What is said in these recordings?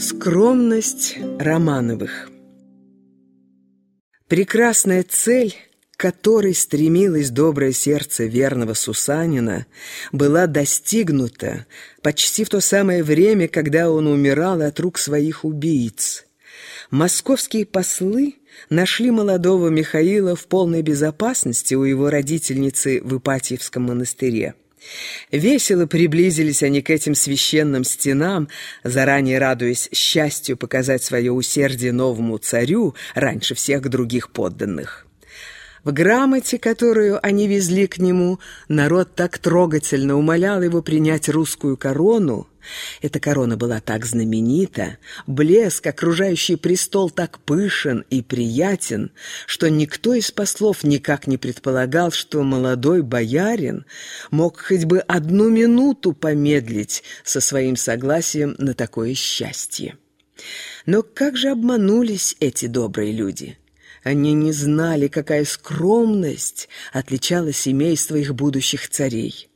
Скромность Романовых Прекрасная цель, к которой стремилось доброе сердце верного Сусанина, была достигнута почти в то самое время, когда он умирал от рук своих убийц. Московские послы нашли молодого Михаила в полной безопасности у его родительницы в Ипатьевском монастыре. Весело приблизились они к этим священным стенам, заранее радуясь счастью показать свое усердие новому царю раньше всех других подданных. В грамоте, которую они везли к нему, народ так трогательно умолял его принять русскую корону. Эта корона была так знаменита, блеск, окружающий престол так пышен и приятен, что никто из послов никак не предполагал, что молодой боярин мог хоть бы одну минуту помедлить со своим согласием на такое счастье. Но как же обманулись эти добрые люди? Они не знали, какая скромность отличала семейство их будущих царей.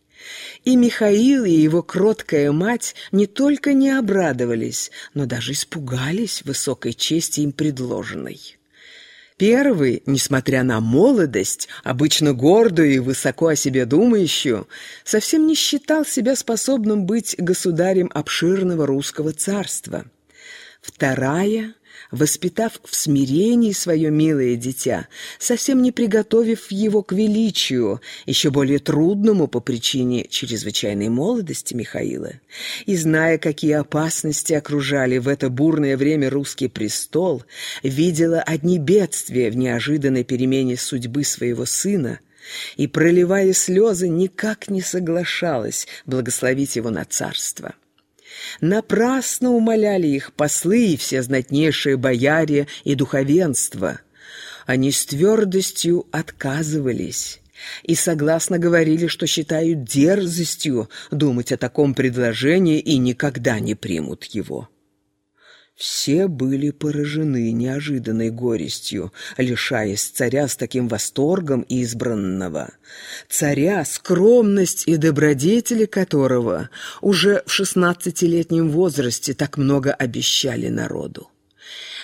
И Михаил, и его кроткая мать не только не обрадовались, но даже испугались высокой чести им предложенной. Первый, несмотря на молодость, обычно гордую и высоко о себе думающую, совсем не считал себя способным быть государем обширного русского царства. Вторая воспитав в смирении свое милое дитя, совсем не приготовив его к величию, еще более трудному по причине чрезвычайной молодости Михаила, и зная, какие опасности окружали в это бурное время русский престол, видела одни бедствия в неожиданной перемене судьбы своего сына, и, проливая слезы, никак не соглашалась благословить его на царство. Напрасно умоляли их послы и все знатнейшие бояре и духовенство. Они с твердостью отказывались и согласно говорили, что считают дерзостью думать о таком предложении и никогда не примут его. Все были поражены неожиданной горестью, лишаясь царя с таким восторгом избранного. Царя, скромность и добродетели которого уже в шестнадцатилетнем возрасте так много обещали народу.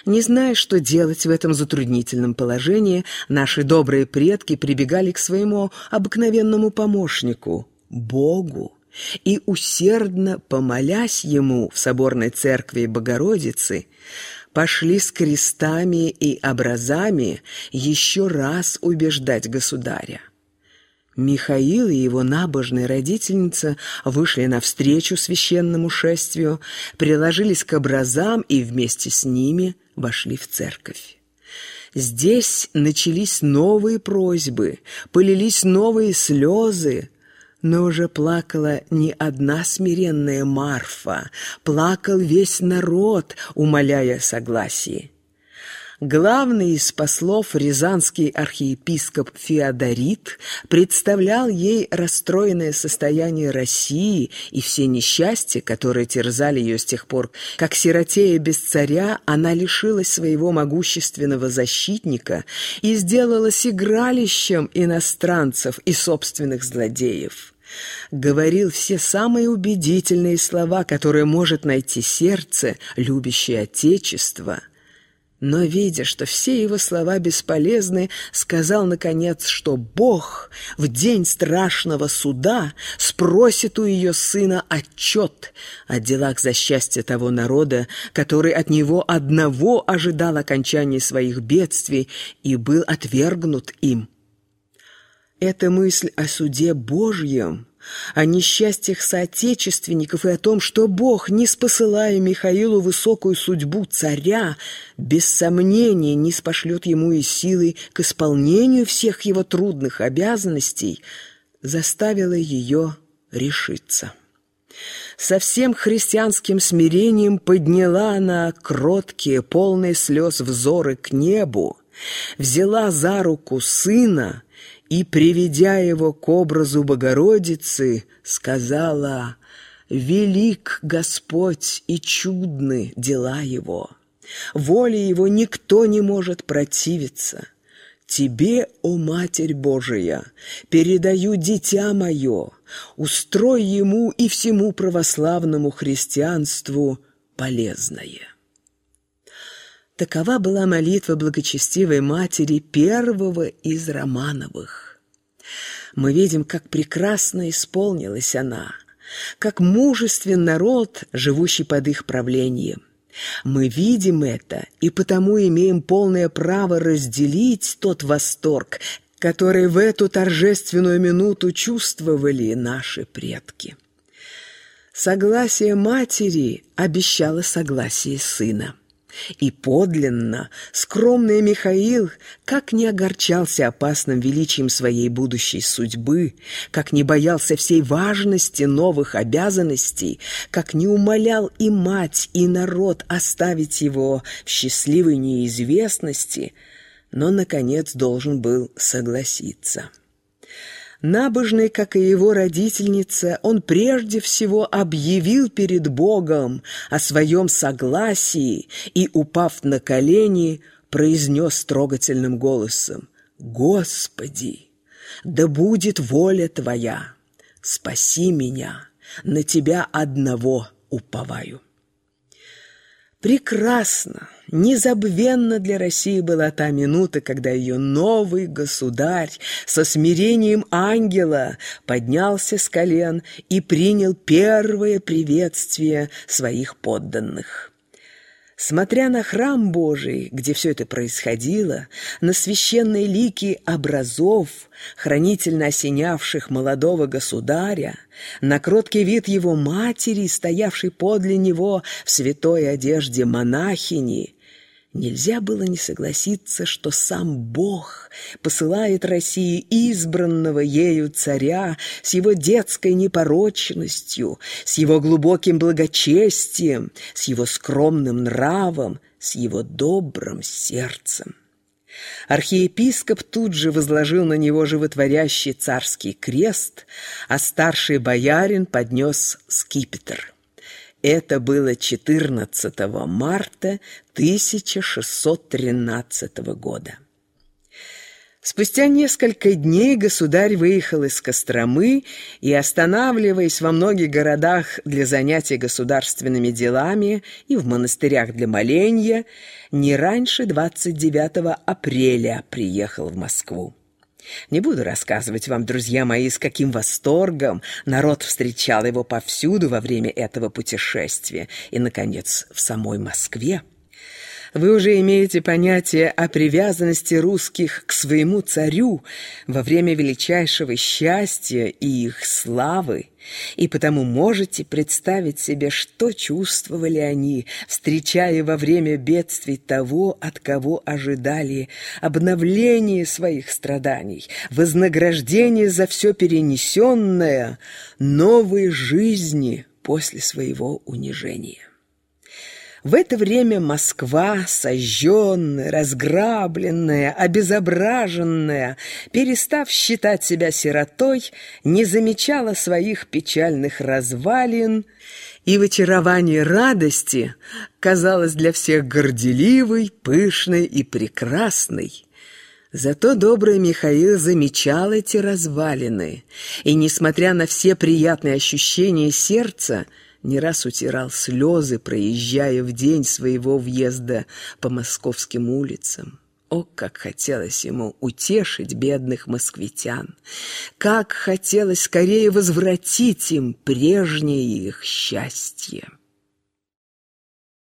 Не зная, что делать в этом затруднительном положении, наши добрые предки прибегали к своему обыкновенному помощнику – Богу и, усердно помолясь ему в соборной церкви Богородицы, пошли с крестами и образами еще раз убеждать государя. Михаил и его набожная родительница вышли навстречу священному шествию, приложились к образам и вместе с ними вошли в церковь. Здесь начались новые просьбы, полились новые слезы, но уже плакала не одна смиренная Марфа, плакал весь народ, умоляя согласие. Главный из послов рязанский архиепископ Феодорит представлял ей расстроенное состояние России и все несчастья, которые терзали ее с тех пор, как сиротея без царя она лишилась своего могущественного защитника и сделалась игралищем иностранцев и собственных злодеев. Говорил все самые убедительные слова, которые может найти сердце, любящее Отечество – но, видя, что все его слова бесполезны, сказал, наконец, что Бог в день страшного суда спросит у ее сына отчет о делах за счастье того народа, который от него одного ожидал окончания своих бедствий и был отвергнут им. Эта мысль о суде Божьем о несчастьях соотечественников и о том, что Бог, не спосылая Михаилу высокую судьбу царя, без сомнения не спошлет ему и силы к исполнению всех его трудных обязанностей, заставила ее решиться. Со всем христианским смирением подняла она кроткие, полные слез взоры к небу, взяла за руку сына и, приведя его к образу Богородицы, сказала «Велик Господь и чудны дела Его, воле Его никто не может противиться». Тебе, о Матерь Божия, передаю дитя мое, устрой ему и всему православному христианству полезное. Такова была молитва благочестивой матери первого из Романовых. Мы видим, как прекрасно исполнилась она, как мужествен народ, живущий под их правлением. Мы видим это и потому имеем полное право разделить тот восторг, который в эту торжественную минуту чувствовали наши предки. Согласие матери обещало согласие сына. И подлинно скромный Михаил как не огорчался опасным величием своей будущей судьбы, как не боялся всей важности новых обязанностей, как не умолял и мать, и народ оставить его в счастливой неизвестности, но, наконец, должен был согласиться. Набожный, как и его родительница, он прежде всего объявил перед Богом о своем согласии и, упав на колени, произнес трогательным голосом «Господи, да будет воля Твоя, спаси меня, на Тебя одного уповаю». Прекрасно, незабвенно для России была та минута, когда ее новый государь со смирением ангела поднялся с колен и принял первое приветствие своих подданных. Смотря на храм Божий, где все это происходило, на священные лики образов, хранительно осенявших молодого государя, на кроткий вид его матери, стоявшей подле него в святой одежде монахини, Нельзя было не согласиться, что сам Бог посылает России избранного ею царя с его детской непорочностью, с его глубоким благочестием, с его скромным нравом, с его добрым сердцем. Архиепископ тут же возложил на него животворящий царский крест, а старший боярин поднес скипетр. Это было 14 марта 1613 года. Спустя несколько дней государь выехал из Костромы и, останавливаясь во многих городах для занятий государственными делами и в монастырях для моления, не раньше 29 апреля приехал в Москву. Не буду рассказывать вам, друзья мои, с каким восторгом народ встречал его повсюду во время этого путешествия и, наконец, в самой Москве. Вы уже имеете понятие о привязанности русских к своему царю во время величайшего счастья и их славы, и потому можете представить себе, что чувствовали они, встречая во время бедствий того, от кого ожидали обновление своих страданий, вознаграждение за все перенесенное, новой жизни после своего унижения. В это время Москва, сожженная, разграбленная, обезображенная, перестав считать себя сиротой, не замечала своих печальных развалин, и в очаровании радости казалась для всех горделивой, пышной и прекрасной. Зато добрый Михаил замечал эти развалины, и, несмотря на все приятные ощущения сердца, не раз утирал слезы, проезжая в день своего въезда по московским улицам. О, как хотелось ему утешить бедных москвитян! Как хотелось скорее возвратить им прежнее их счастье!